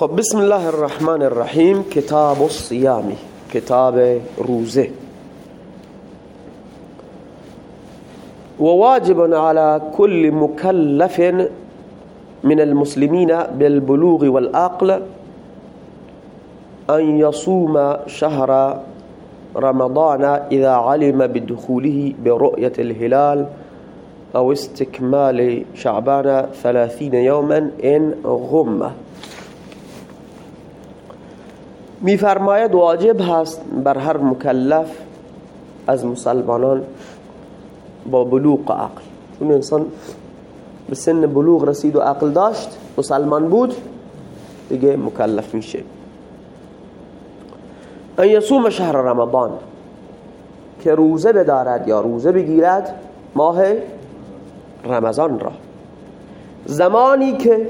خب بسم الله الرحمن الرحیم. کتاب الصیامی کتاب روزه. وواجب على كل مكلف من المسلمين بالبلوغ والعقل أن يصوم شهر رمضان إذا علم بدخوله برؤية الهلال أو استكمال شعبان ثلاثين يوما إن غمه میفرماید واجب هست بر هر مکلف از مسلمانان با بلوغ عقل. اون انسان به سن بلوغ رسید و عقل داشت مسلمان بود دیگه مکلف میشه. ان یصوم شهر رمضان که روزه بدارد یا روزه بگیرد ماه رمضان را. زمانی که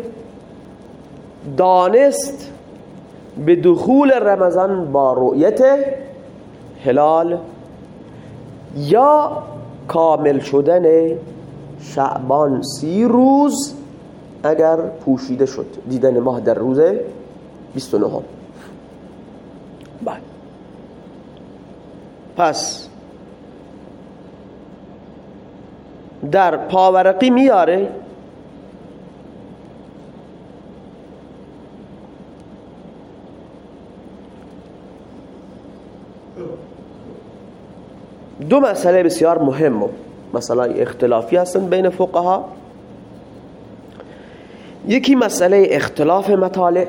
دانست به دخول رمضان با رؤیت هلال یا کامل شدن شعبان سی روز اگر پوشیده شد دیدن ماه در روز 29 بله. پس در پاورقی میاره دو مسئله بسیار مهم مثلا اختلافی هستن بین فقها. یکی مسئله اختلاف مطالع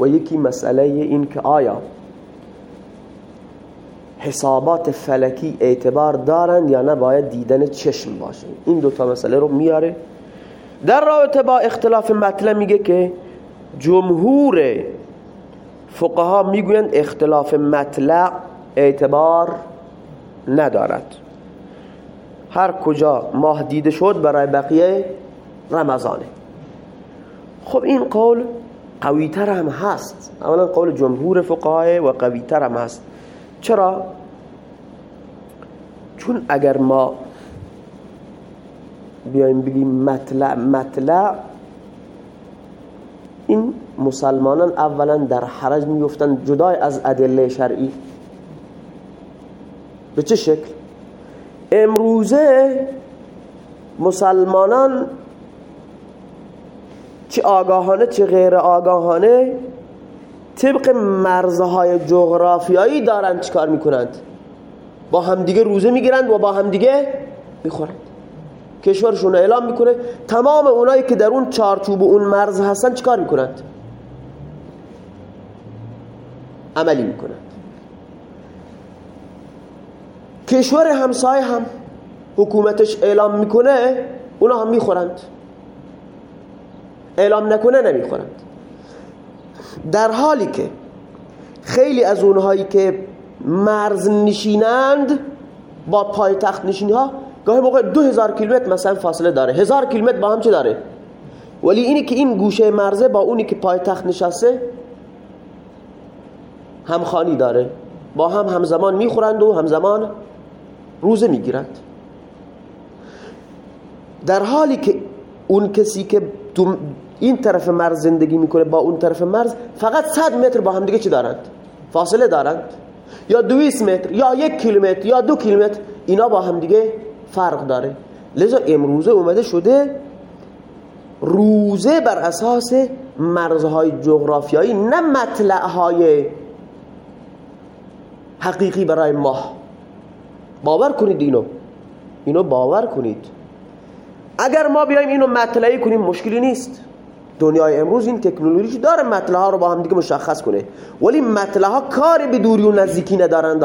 و یکی مسئله این که آیا حسابات فلکی اعتبار دارند یا نه باید دیدن چشم باشه. این دو تا مسئله رو میاره. در رابطه با اختلاف مطلع میگه که جمهور فقها می‌گویند اختلاف مطلع اعتبار ندارد. هر کجا ماه دیده شد برای بقیه رمضانه. خب این قول قویتر هم هست. اولا قول جمهور فقهای و قویتر هم هست. چرا؟ چون اگر ما بیایم بگیم مطلع مطلع این مسلمانان اولا در حرج میفتن جدای از ادله شرعی. به چه شکل؟ امروزه مسلمانان چه آگاهانه چه غیر آگاهانه طبق مرزهای جغرافیایی دارند چیکار می‌کنند؟ با همدیگه روزه می‌گیرند و با همدیگه می‌خورند. کشورشون اعلام می‌کنه تمام اونایی که در اون چارچوب اون مرز هستن چیکار می‌کنند؟ عملی می‌کنند. کشور همسایه هم حکومتش اعلام می‌کنه اونا هم می‌خورند. اعلام نکنه نمی‌خورند. در حالی که خیلی از اونهایی که مرز نشینند با پایتخت نشینی ها گاهی موقع دو هزار کیلومتر مثلا فاصله داره. هزار کیلومتر با هم چه داره؟ ولی اینی که این گوشه مرزه با اونی که پایتخت نشسته همخانی داره. با هم همزمان می‌خورند و همزمان روزه می‌گیرند در حالی که اون کسی که این طرف مرز زندگی می‌کنه با اون طرف مرز فقط 100 متر با هم دیگه چی دارند؟ فاصله دارند؟ یا 200 متر یا یک کیلومتر یا دو کیلومتر اینا با هم دیگه فرق داره. لذا امروزه اومده شده روزه بر اساس مرزهای جغرافیایی نه مطلعهای حقیقی برای ماه باور کنید اینو. اینو باور کنید. اگر ما بیایم اینو مطلعی کنیم مشکلی نیست. دنیای امروز این تکنولوژی داره مطلع ها رو با هم دیگه مشخص کنه. ولی مطلع ها کاری به دوری و نزدیکی ندارند.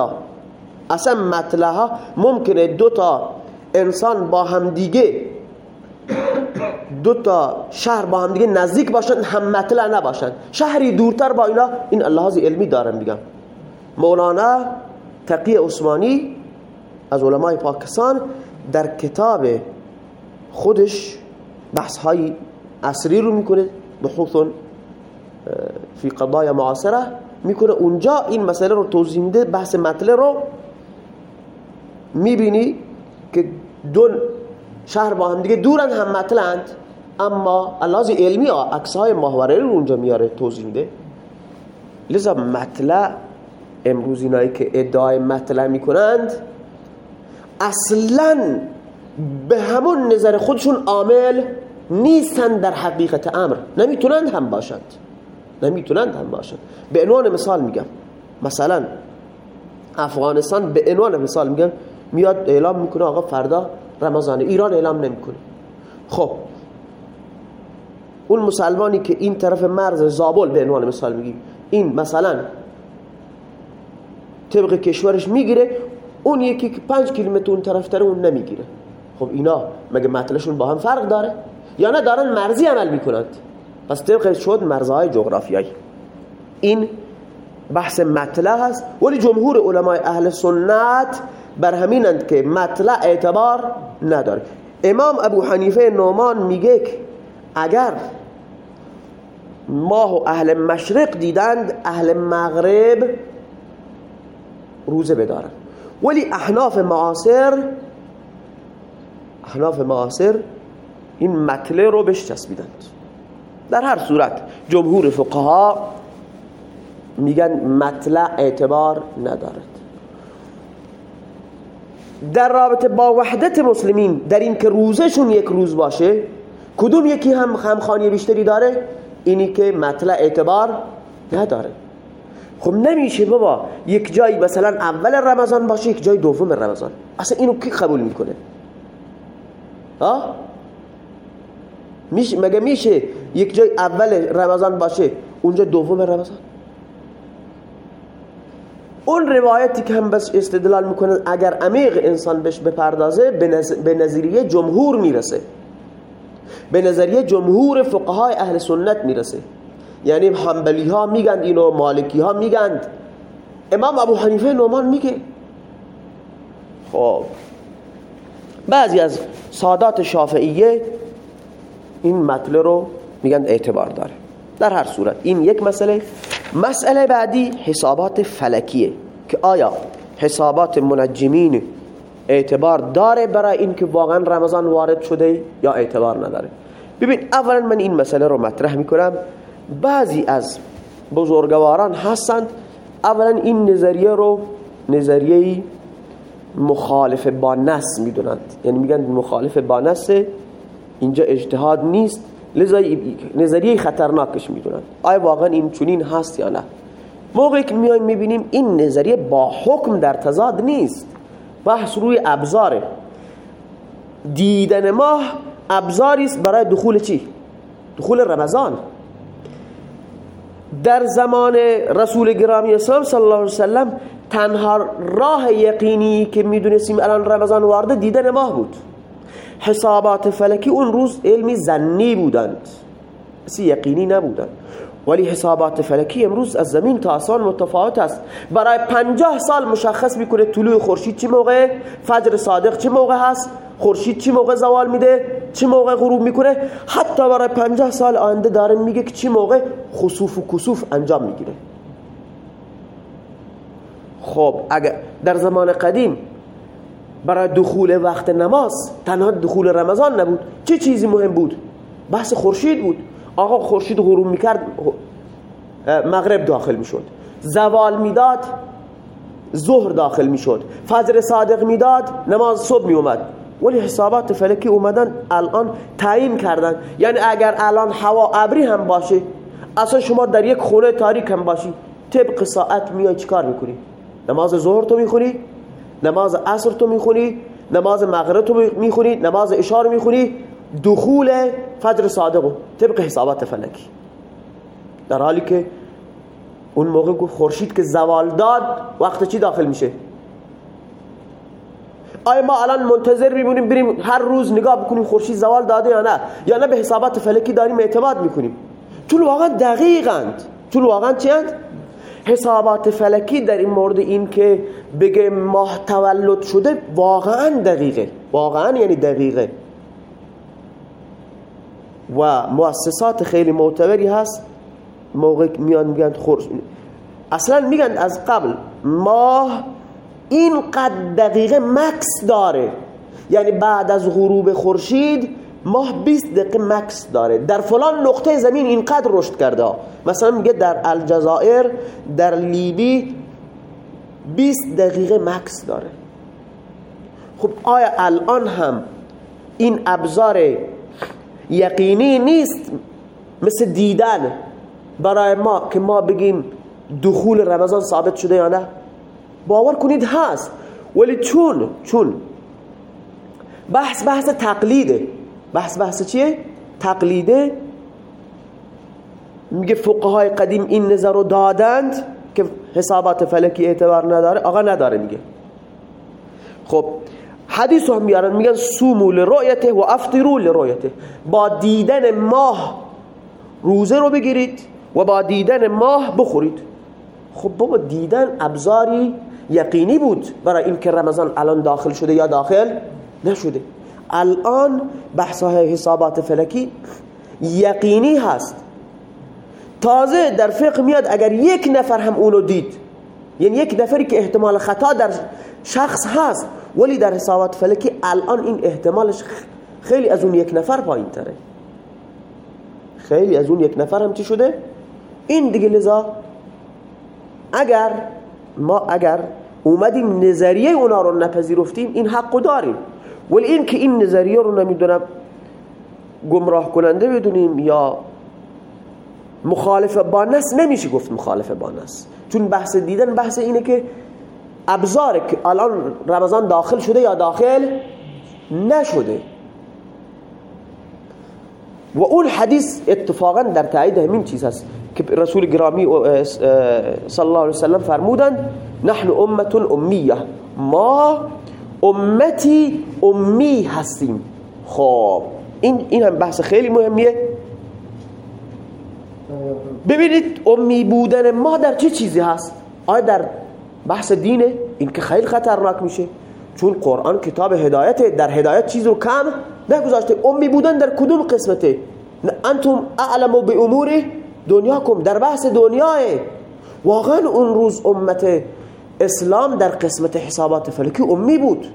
اصلا مطلع ها ممکنه دو تا انسان با هم دیگه دو تا شهر با هم دیگه نزدیک باشند هم مطلع نباشند شهری دورتر با اینا این اللحاظ علمی دارم میگم. مولانا تقی عثمانی از علمای پاکستان در کتاب خودش بحث های اصری رو می‌کنه بحوث فی قضای معاصره می‌کنه. اونجا این مسئله رو توضیح میده بحث مطلع رو می‌بینی که دو شهر با هم دیگه دورن هم مطلعند اما اللاز علمی عکس های ماهواره رو اونجا میاره توضیح میده. لذا مطلع امروز اینایی که ادعای مطلع می‌کنند اصلا به همون نظر خودشون عامل نیستن در حقیقت امر. نمی‌تونند هم باشند. نمی‌تونند هم باشند. به عنوان مثال میگم. مثلا افغانستان به عنوان مثال میگم میاد اعلام می‌کنه آقا فردا رمضان ایران اعلام نمی‌کنه. خب اون مسلمانی که این طرف مرز زابل به عنوان مثال میگیم این مثلا طبق کشورش می‌گیره اون یکی که پنج کیلومتر اون طرف تره اون نمی‌گیره. خب اینا مگه مطلشون با هم فرق داره؟ یا نه دارن مرزی عمل می‌کنند پس طبق شد مرزهای جغرافیایی. این بحث مطلع هست. ولی جمهور علمای اهل سنت بر همینند که مطلع اعتبار نداره. امام ابو حنیفه نومان میگه اگر ماه و اهل مشرق دیدند اهل مغرب روزه بدارن. ولی احناف معاصر احناف معاصر این مطلع رو بهش چسبیدند. در هر صورت جمهور فقها میگن مطلع اعتبار ندارد. در رابطه با وحدت مسلمین در این که روزشون یک روز باشه کدوم یکی هم خمخانی بیشتری داره؟ اینی که مطلع اعتبار نداره. خب نمیشه بابا. یک جایی مثلا اول رمضان باشه یک جای دوم رمضان. اصلا اینو کی قبول می‌کنه؟ ها؟ میشه مگه میشه یک جای اول رمضان باشه اونجا دوم رمضان؟ اون روایتی که هم بس استدلال می‌کنه اگر عمیق انسان بهش بپردازه به نظریه جمهور می‌رسه. به نظریه جمهور فقهای اهل سنت می‌رسه. یعنی حنبلی ها میگند اینو مالکی ها میگند امام ابو حنیفه نومان میگه. خب. بعضی از سادات شافعیه این مطلع رو میگن اعتبار داره. در هر صورت. این یک مسئله. مسئله بعدی حسابات فلکیه که آیا حسابات منجمین اعتبار داره برای اینکه واقعا رمضان وارد شده یا اعتبار نداره. ببین اولا من این مسئله رو مطرح می‌کنم. بعضی از بزرگواران هستند. اولا این نظریه رو نظریه مخالف با نس می‌دونند. یعنی میگن مخالف با نس اینجا اجتهاد نیست. لذا نظریه خطرناکش می‌دونن آیا واقعا این چنین هست یا نه؟ موقعی که میایم می‌بینیم این نظریه با حکم در تضاد نیست. بحث روی ابزاره. دیدن ماه ابزاری است برای دخول چی؟ دخول رمضان. در زمان رسول گرامی اسلام صلی الله علیه وسلم تنها راه یقینی که می‌دونستیم الان رمضان وارده دیدن ماه بود. حسابات فلکی اون روز علمی زنی بودند. اسی یقینی نبودند. ولی حسابات فلکی امروز از زمین تا آسمان متفاوت است. برای پنجاه سال مشخص می‌کنه طلوع خورشید چه موقع فجر صادق چه موقع هست. خورشید چه موقع زوال میده؟ چه موقع غروب می‌کنه؟ حتی برای پنجاه سال آینده داره میگه که چه موقع خسوف و کسوف انجام می‌گیره. خب اگر در زمان قدیم برای دخول وقت نماز تنها دخول رمضان نبود چه چیزی مهم بود؟ بحث خورشید بود. آقا خورشید غروب می‌کرد مغرب داخل می‌شد. زوال می‌داد ظهر داخل می‌شد. فجر صادق می‌داد نماز صبح میومد. ولی حسابات فلکی اومدن الان تعیین کردن. یعنی اگر الان هوا ابری هم باشه اصلا شما در یک خونه تاریک هم باشی طبق ساعت میای چیکار می‌کنی؟ نماز ظهر تو می‌خونی؟ نماز عصر تو می‌خونی؟ نماز مغرب تو می‌خونی؟ نماز اشار می‌خونی؟ دخول فجر صادق طبق حسابات فلکی. در حالی که اون موقع گفت خورشید که زوال داد وقت چی داخل میشه؟ آیا ما الان منتظر میمونیم بریم هر روز نگاه بکنیم خورشید زوال داده یا نه؟ یا نه به حسابات فلکی داریم اعتماد می‌کنیم. چون واقعا دقیقند چون واقعا چی حسابات فلکی در این مورد این که بگه ماه تولد شده واقعا دقیقه. واقعا یعنی دقیقه. و مؤسسات خیلی معتبری هست. موقع میان میگن خورش اصلا میگن از قبل ماه اینقدر دقیقه مکس داره. یعنی بعد از غروب خورشید ماه 20 دقیقه مکس داره. در فلان نقطه زمین اینقدر رشد کرده. مثلا میگه در الجزائر در لیبی 20 دقیقه مکس داره. خب آیا الان هم این ابزار یقینی نیست؟ مثل دیدن برای ما که ما بگیم دخول رمضان ثابت شده یا نه؟ باور کنید هست. ولی چون چون؟ بحث بحث تقلیده. بحث بحث چیه؟ تقلیده. میگه فقهای قدیم این نظر رو دادند که حسابات فلکی اعتبار نداره. آقا نداره میگه. خب حدیث هم میارن میگن سومو لرؤیته و افطرو لرؤیته. با دیدن ماه روزه رو بگیرید و با دیدن ماه بخورید. خب بابا دیدن ابزاری یقینی بود برای اینکه رمضان الان داخل شده یا داخل نشده. الان بحث های حسابات فلکی یقینی هست. تازه در فقه میاد اگر یک نفر هم اونو دید یعنی یک نفری که احتمال خطا در شخص هست ولی در حسابات فلکی الان این احتمالش خیلی از اون یک نفر پایین تره. خیلی از اون یک نفر هم چی شده؟ این دیگه لذا اگر ما اگر اومدیم نظریه اونا رو نپذیرفتیم این حقو داریم. ولی این که این نظریه رو نمی‌دونم گمراه کننده بدونیم یا مخالف با نس نمیشه گفت مخالف با نس. چون بحث دیدن بحث اینه که ابزار که الان رمضان داخل شده یا داخل نشده. و اون حدیث اتفاقا در تایید همین چیز هست. که رسول گرامی صلی الله علیه وسلم فرمودند نحن امت امیه ما امتی امی هستیم خب این این هم بحث خیلی مهمیه ببینید امی بودن ما در چه چیزی هست آیا در بحث دینه این که خیلی خطرناک میشه چون قرآن کتاب هدایت در هدایت چیز رو کم نگذاشته امی بودن در کدوم قسمته انتم اعلمو به امور دنیاکم در بحث دنیاه واقعا اون روز امت اسلام در قسمت حسابات فلکی امی بود.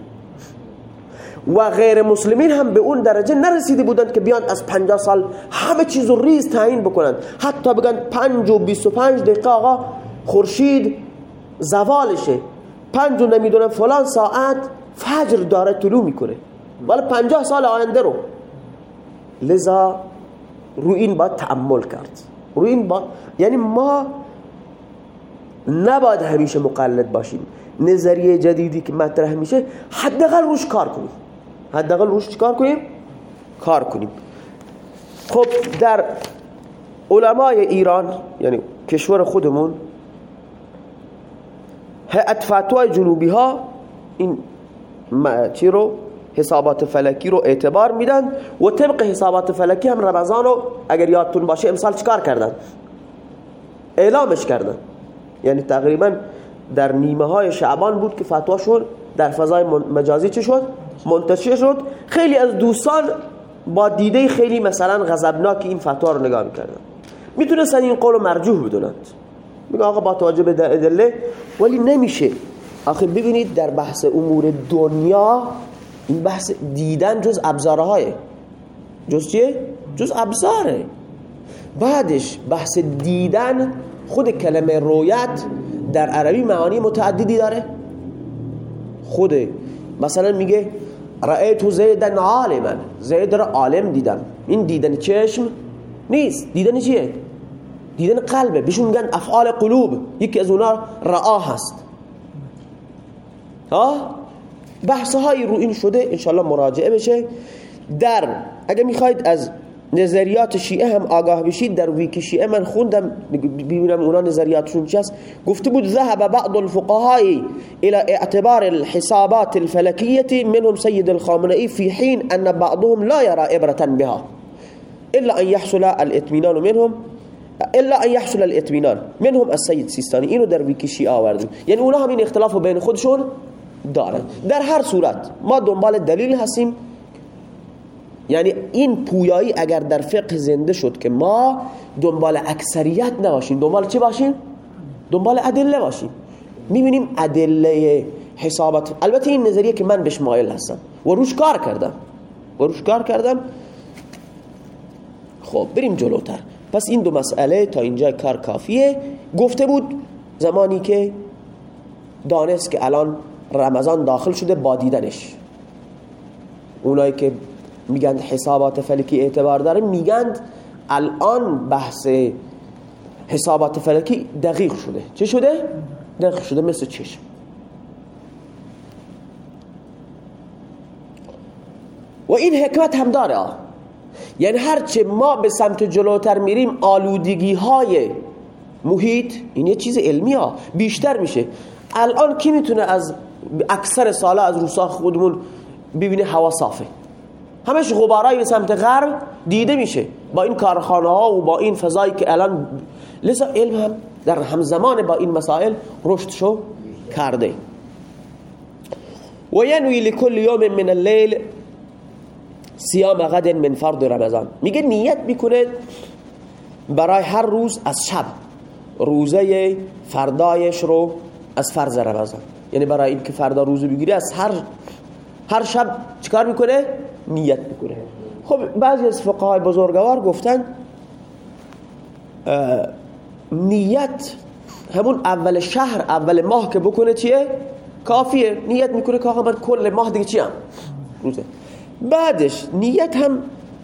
و غیر مسلمین هم به اون درجه نرسیده بودند که بیان از 50 سال همه چیز ریز تعیین بکنند. حتی بگن 5 و 25 دقیقه آقا خورشید زوالشه. 5 و نمی‌دونم فلان ساعت فجر داره طلوع می‌کنه. ولی 50 سال آینده رو. لذا رو این باید تعمل کرد. رو این با یعنی ما نباید همیشه مقلد باشیم. نظریه جدیدی که مطرح میشه حداقل روش کار کنیم. حداقل روش کار کنیم؟ کار کنیم. خب در علمای ایران یعنی کشور خودمون هیئت فتوای جنوبی ها این چی رو؟ حسابات فلکی رو اعتبار میدن و طبق حسابات فلکی هم رمضان رو اگر یادتون باشه امسال چکار کردن؟ اعلامش کردن. یعنی تقریبا در نیمه های شعبان بود که فتواشون در فضای مجازی چه شد؟ منتشر شد. خیلی از دوستان با دیده خیلی مثلا غضبناک این فتوا رو نگاه می‌کردن. می‌تونستن این قول مرجوح بدونند. میگه آقا با توجه به ادله ولی نمیشه. آخه ببینید در بحث امور دنیا این بحث دیدن جز ابزارهای. جز چیه؟ جز ابزاره. بعدش بحث دیدن خود کلمه رویت در عربی معانی متعددی داره. خود مثلا میگه رأیت زیدن عالما. زید را عالم دیدم. این دیدن چشم نیست. دیدن چیه؟ دیدن قلبه. بهشون میگن افعال قلوب. یکی از اونا رعا هست. ها؟ بحث های رو این شده انشالله مراجعه بشه. در اگه می‌خواید از نظریات شیعه هم آگاه بشید در ویکی شیعه من خوندم ببینم اونا نظریاتشون چی گفته بود ذهب بعض الفقهاء الى اعتبار الحسابات الفلكية منهم سيد الخامنئي في حين ان بعضهم لا يرى عبرة بها. الا ان يحصل الاطمینان منهم الا ان يحصل الاطمینان منهم السيد سیستانی. اینو در ویکی شیعه آوردیم. یعنی اونا هم این اختلاف بین خودشون دارن. در هر صورت ما دنبال دلیل هستیم. یعنی این پویایی اگر در فقه زنده شد که ما دنبال اکثریت نباشیم دنبال چی باشیم؟ دنبال ادله باشیم. می‌بینیم ادله حسابات. البته این نظریه که من بهش مایل هستم. و روش کار کردم. و روش کار کردم. خب بریم جلوتر. پس این دو مسئله تا اینجا کار کافیه. گفته بود زمانی که دانست که الان رمضان داخل شده با دیدنش. اونایی که میگن حسابات فلکی اعتبار داره میگن الان بحث حسابات فلکی دقیق شده. چه شده؟ دقیق شده مثل چشم. و این حکمت هم داره یعنی هرچه ما به سمت جلوتر میریم آلودگی های محیط این یه چیز علمی ها بیشتر میشه. الان کی می‌تونه از اکثر سالا از روسا خودمون ببینه هوا صافه. همش غبارای به سمت غرب دیده میشه. با این کارخانه ها و با این فضایی که الان لذا علم هم در همزمان با این مسائل رشد شو کرده. و ینوی لکل یوم من اللیل سیام غد من فرض رمضان. میگه نیت می‌کنه برای هر روز از شب. روزه فردایش رو از فرض رمضان. یعنی برای اینکه فردا روزه بگیری از هر هر شب چیکار می‌کنه؟ نیت می‌کنه. خب بعضی از فقهای بزرگوار گفتن نیت همون اول شهر اول ماه که بکنه چیه؟ کافیه. نیت می‌کنه که آقا من کل ماه دیگه چیم؟ روزه. بعدش نیت هم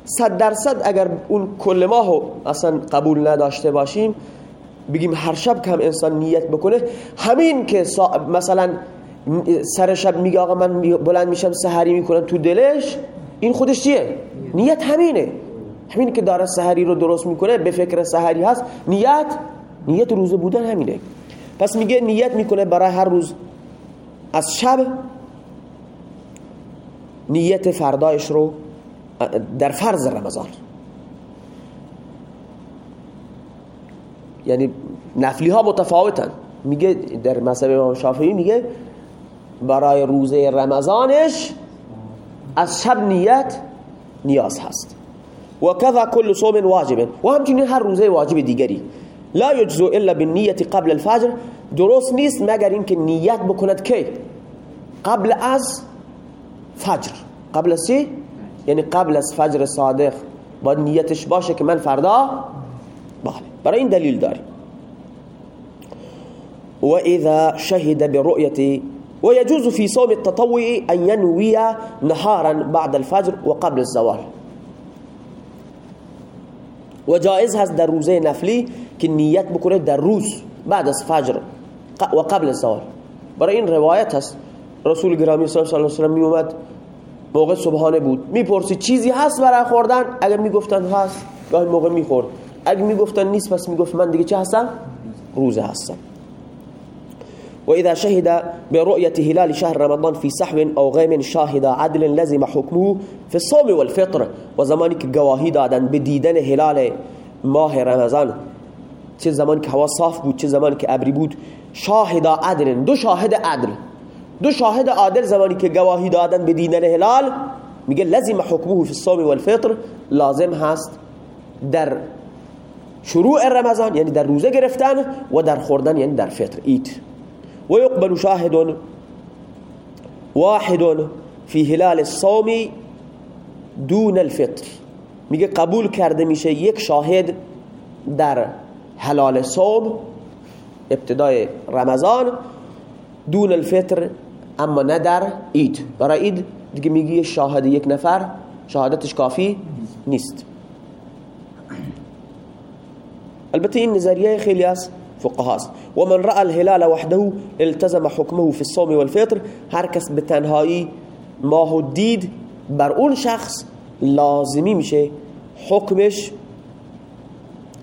صد درصد اگر اون کل ماهو اصلا قبول نداشته باشیم بگیم هر شب که هم انسان نیت بکنه همین که مثلا سر شب میگه آقا من بلند میشم سحری می‌کنم تو دلش این خودش چیه؟ نیت همینه. همین که داره سحری رو درست می‌کنه به فکر سحری هست نیت نیت روزه بودن همینه. پس میگه نیت می‌کنه برای هر روز از شب نیت فردایش رو در فرض رمضان. یعنی نفلی ها متفاوتن. میگه در مذهب امام شافعی میگه برای روزه رمضانش از شب نیت نیاز هست. و کذا کل صوم واجب. و همچنین هر روزه واجب دیگری. لا یجزو الا بالنیت قبل الفجر. درست نیست مگر اینکه نیت بکند که قبل از فجر. قبل از یعنی قبل از فجر صادق. باید نیتش باشه که من فردا بله برای این دلیل داریم و اذا شهد برؤية ويجوز في صوم التطوع أن ينوي نهارا بعد الفجر وقبل الزوال. و جائز هست در روزه نفلی که نیت بکنه در روز بعد از فجر و قبل الزوال. برای این روایت هست رسول گرامی صلی الله علیه و سلم می اومد موقع صبحانه بود. میپرسید چیزی هست برای خوردن؟ اگر میگفتن هست گاهی موقع میخورد اگر میگفتن نیست پس میگفت من دیگه چه هستم؟ روزه هستم. وإذا شهد برؤية هلال شهر رمضان في سحو أو غيم شاهد عدل لزم حكمه في الصوم والفطر وزمانی که گواهی دادن به دیدن هلال ماه رمضان چه زمانی که هوا صاف بود چه زمانی که ابری بود شاهد عدل دو شاهد عدل. دو شاهد عادل زمانی که گواهی دادن به دیدن هلال میگه لزم حکمه فی الصوم والفطر لازم هست در شروع رمضان یعنی در روزه گرفتن و در خوردن یعنی در فطر. ایت. و یقبل شاهد واحد فی هلال الصوم دون الفطر. میگه قبول کرده میشه یک شاهد در هلال صوم ابتدای رمضان دون الفطر اما نه در اید برای اید دیگه میگی شاهد یک نفر شهادتش کافی نیست. البته این نظریه خیلی از فقها است و من رأى الهلال وحده التزم حكمه في الصوم والفطر هر کس به تنهایی ماه دید بر اون شخص لازمی میشه حکمش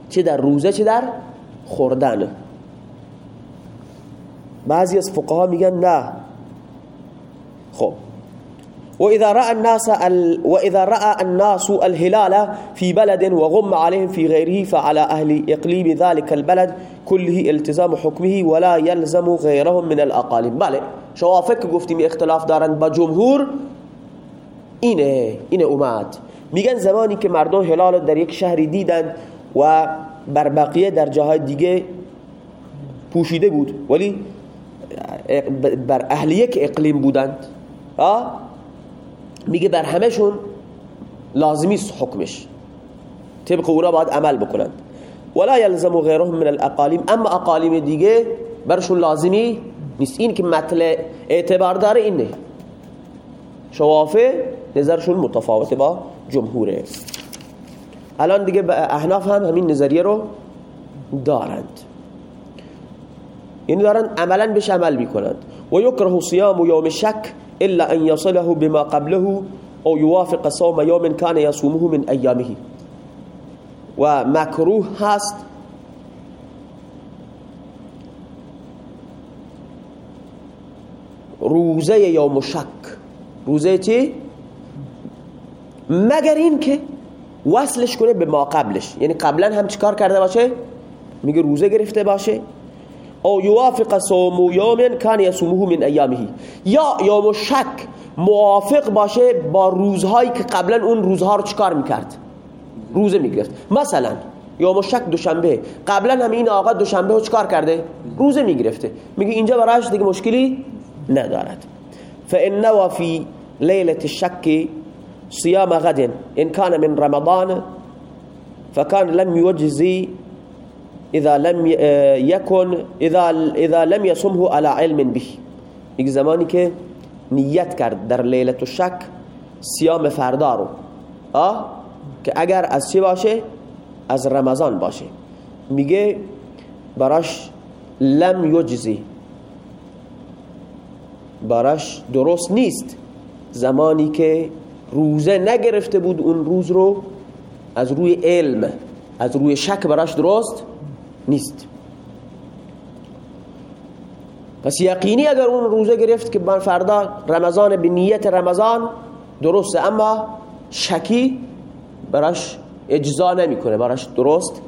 چه در روزه چه در خوردن. بعضی از فقها میگن نه. خب وإذا رأى الناس ال... وإذا رأى الناس الهلال في بلد وغم عليهم في غيره فعلى أهل إقليم ذلك البلد كله التزام حكمه ولا يلزم غيرهم من الأقاليم. بله فکر گفتیم اختلاف دارن با جمهور؟ اینه اینه اومد. میگن زمانی که مردم هلال در یک شهری دیدن و بر بقیه در جاهای دیگه پوشیده بود ولی بر أهل یک اقلیم بودند. میگه بر همهشون لازمی حکمش. طبق اونا باید عمل بکنند. ولا يلزم غيرهم من الاقالیم اما اقالیم دیگه برشون لازمی نیست. این که مطلع اعتبار داره اینه. شوافه نظرشون متفاوته با جمهوره. الان دیگه احناف هم همین نظریه رو دارند. یعنی دارن عملا بهش عمل می‌کنند. و یکره صیام یوم شک الا ان یصله بما قبله او یوافق صوم یوم کان یصومه من ایامه و مکروه هست. روزه یوم شک روزه چی؟ مگر این که وصلش کنه به ما قبلش. یعنی قبلا هم چیکار کرده باشه؟ میگه روزه گرفته باشه. او یوافق صوم یوم کان یصومه من ایامه یا یوم شک موافق باشه با روزهایی که قبلا اون روزها رو چیکار می‌کرد؟ روزه می‌گرفت. مثلا یوم شک دوشنبه. قبلا هم این آقا دوشنبه رو چیکار کرده؟ روزه می‌گرفته. میگه اینجا براش دیگه مشکلی ندارد. فان وفي ليله الشك صيام غد ان كان من رمضان فكان لم يجزي اذا لم يكن اذا اذا لم يصمه على علم به. یک زمانی که نیت کرد در لیلت شک سیام فردا رو. آه که اگر از چی باشه؟ از رمضان باشه. میگه براش لم یجزی. براش درست نیست. زمانی که روزه نگرفته بود اون روز رو از روی علم از روی شک براش درست نیست. پس یقینی اگر اون روزه گرفت که من فردا رمضان به نیت رمضان درسته اما شکی براش اجزا نمی‌کنه براش درست.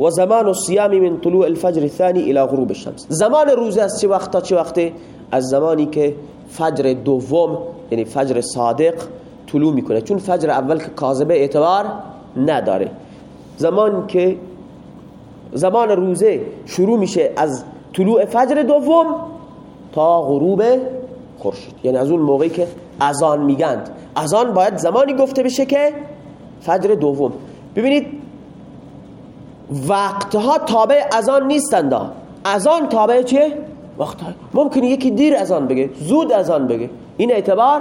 و زمان الصيام من طلوع الفجر الثاني الى غروب الشمس. زمان روزه از چه وقت تا چه وقته از زمانی که فجر دوم یعنی فجر صادق طلوع می‌کنه. چون فجر اول که کاذبه اعتبار نداره. زمان که زمان روزه شروع میشه از طلوع فجر دوم تا غروب خورشید. یعنی از اون موقعی که اذان میگند. اذان باید زمانی گفته بشه که فجر دوم. ببینید وقتها تابع اذان نیستند. اذان تابع چیه؟ وقتها. ممکنه یکی دیر اذان بگه زود اذان بگه. این اعتبار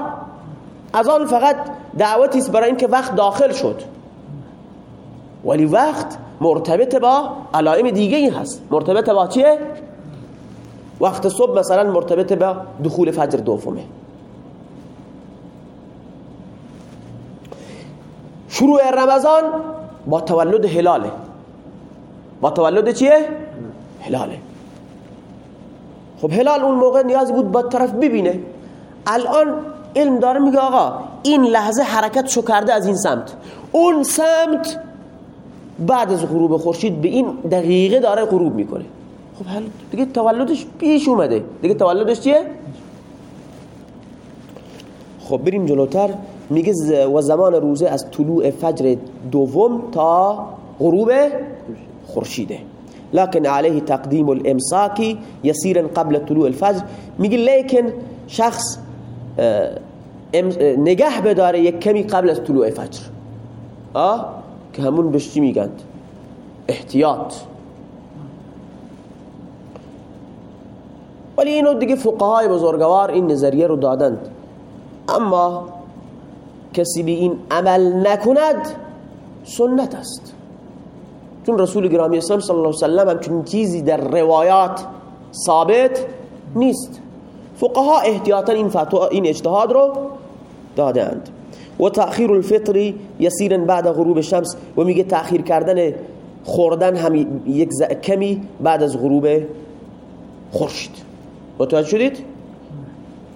اذان فقط دعوتی است برای اینکه وقت داخل شد. ولی وقت مرتبط با علائم دیگه ای هست. مرتبط با چیه؟ وقت صبح مثلا مرتبط با دخول فجر دومه. شروع رمضان با تولد هلاله. با تولد چیه؟ هلاله. خب هلال اون موقع نیاز بود با طرف ببینه. الان علم داره میگه آقا این لحظه حرکت شو کرده از این سمت. اون سمت بعد از غروب خورشید به این دقیقه داره غروب می‌کنه. خب حل دیگه تولدش پیش اومده. دیگه تولدش چیه؟ خب بریم جلوتر. میگه و زمان روزه از طلوع فجر دوم تا غروب خورشیده. لكن عليه تقدیم الامساك يسيرا قبل طلوع الفجر. میگه لیکن شخص نگه بداره یک کمی قبل از طلوع فجر. آه؟ که همون بهش چی احتیاط. ولی اینو دیگه فقهای بزرگوار این نظریه رو دادند. اما کسی به این عمل نکند سنت است. چون رسول گرامی اسلام صلی الله علیه وسلم همچون چیزی در روایات ثابت نیست. فقها احتیاطا این فتوا این اجتهاد رو دادند. و تأخیر الفطر یسیرا بعد غروب شمس و میگه تأخیر کردن خوردن هم یک کمی بعد از غروب خورشید. متوجه شدید؟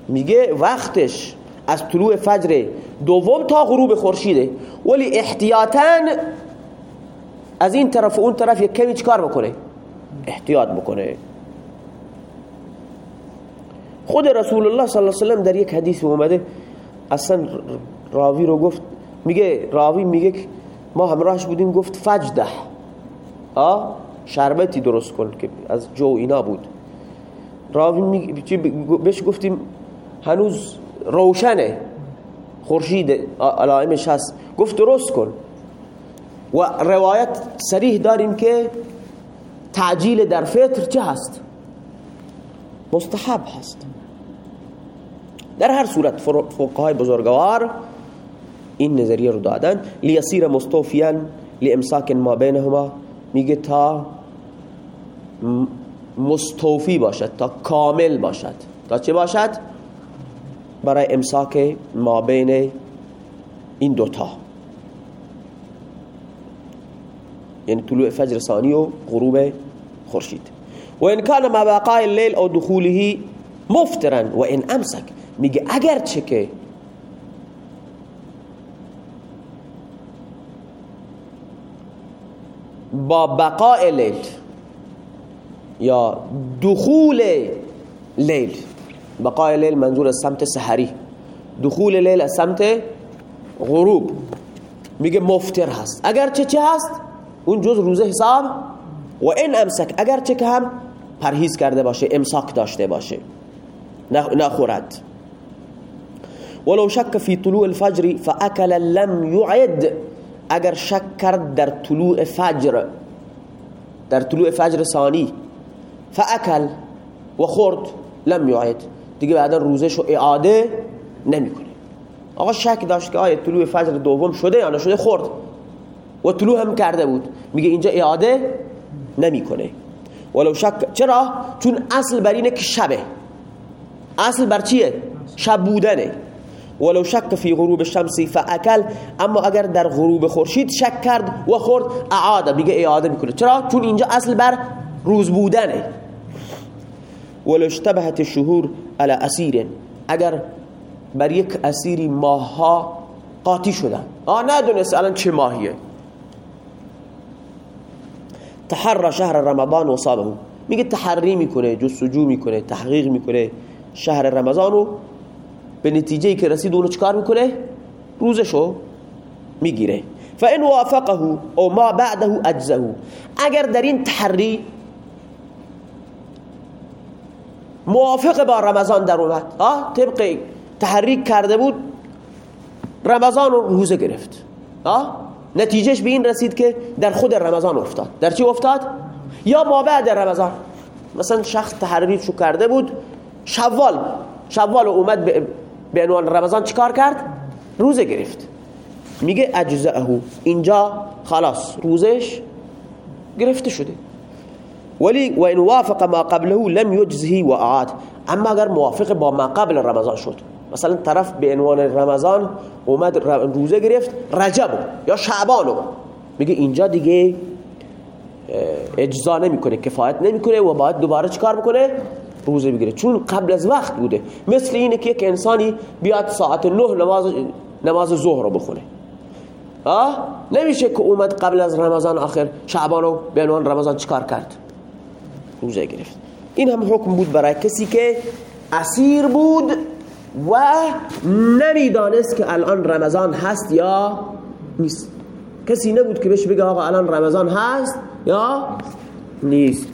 میگه وقتش از طلوع فجر دوم تا غروب خورشیده. ولی احتیاطاً از این طرف و اون طرف یک کمی چکار بکنه؟ احتیاط بکنه. خود رسول الله صلی الله علیه وسلم در یک حدیث اومده اصلا راوی رو گفت میگه راوی میگه ما همراهش بودیم گفت فجده. آه شربتی درست کن که از جو اینا بود. راوی میگه بهش گفتیم هنوز روشنه خورشید علائمش هست. گفت درست کن. و روایت سریح داریم که تعجیل در فطر چه هست؟ مستحب هست. در هر صورت فقهای بزرگوار این نظریه رو دادن لیسیر مستوفیان لامساک ما بینهما میگه تا مستوفی باشد تا کامل باشد. تا چه باشد؟ برای امساک ما بین این دوتا یعنی طلوع فجر ثانی و غروب خورشید. و ان کان ما بقای اللیل او دخوله مفترا و ان امسک. میگه اگر چه که با بقاء لیل یا دخول لیل. بقاء لیل منظور از سمت سحری. دخول لیل از سمت غروب. میگه مفتر هست. اگر چه چه هست اون جز روزه حساب. و این امسک اگر چه که هم پرهیز کرده باشه امساک داشته باشه. نخورد. ولو شک فی طلوع الفجر فاکل لم يعد اگر شک کرد در طلوع فجر در طلوع فجر ثانی فاکل و خورد لم يعد دیگه بعدا روزش رو اعاده نمی‌کنه. آقا شک داشت که آیا طلوع فجر دوم شده یا نشده خورد. و طلوع هم کرده بود. میگه اینجا اعاده نمی‌کنه. ولو شک چرا؟ چون اصل بر اینه که شبه. اصل بر چیه؟ شب بودنه. ولو شک فی غروب الشمس فاکل اما اگر در غروب خورشید شک کرد و خورد اعاده. میگه اعاده می‌کنه. چرا؟ چون اینجا اصل بر روز بودنه. ولو اشتبهت الشهور على اسیر. اگر بر یک اسیری ماها قاطی شدن. آه ندونست الان چه ماهیه. تحرر شهر رمضان و صابه میگه تحری می‌کنه جستجو می‌کنه تحقیق می‌کنه شهر رمضان رو به نتیجه که رسید اونو چکار می‌کنه؟ روزشو می‌گیره. فان وافقه او ما بعده اجزه اگر در این تحری موافق با رمضان در اومد آه طبق تحریک کرده بود رمضان رو روزه گرفت. آه نتیجهش به این رسید که در خود رمضان افتاد. در چی افتاد؟ یا ما بعد رمضان. مثلا شخص تحریف کرده بود شوال شوال اومد به عنوان رمضان چیکار کرد؟ روزه گرفت. میگه اجزاءه اینجا خلاص روزش گرفته شده. ولی و این وافق ما قبله لم یجزه و اعاد اما اگر موافق با ما قبل رمضان شد مثلا طرف به عنوان رمضان اومد روزه گرفت رجب یا شعبانو میگه اینجا دیگه اجزا نمی‌کنه کفایت نمی‌کنه و باید دوباره چیکار بکنه؟ روزه بگیره. چون قبل از وقت بوده. مثل اینه که یک انسانی بیاد ساعت نه نماز نماز ظهر رو بخونه. آه نمیشه که اومد قبل از رمضان آخر شعبانو به عنوان رمضان چیکار کرد؟ روزه گرفت. این هم حکم بود برای کسی که اسیر بود و نمی‌دانست که الان رمضان هست یا نیست. کسی نبود که بهش بگه آقا الان رمضان هست یا نیست.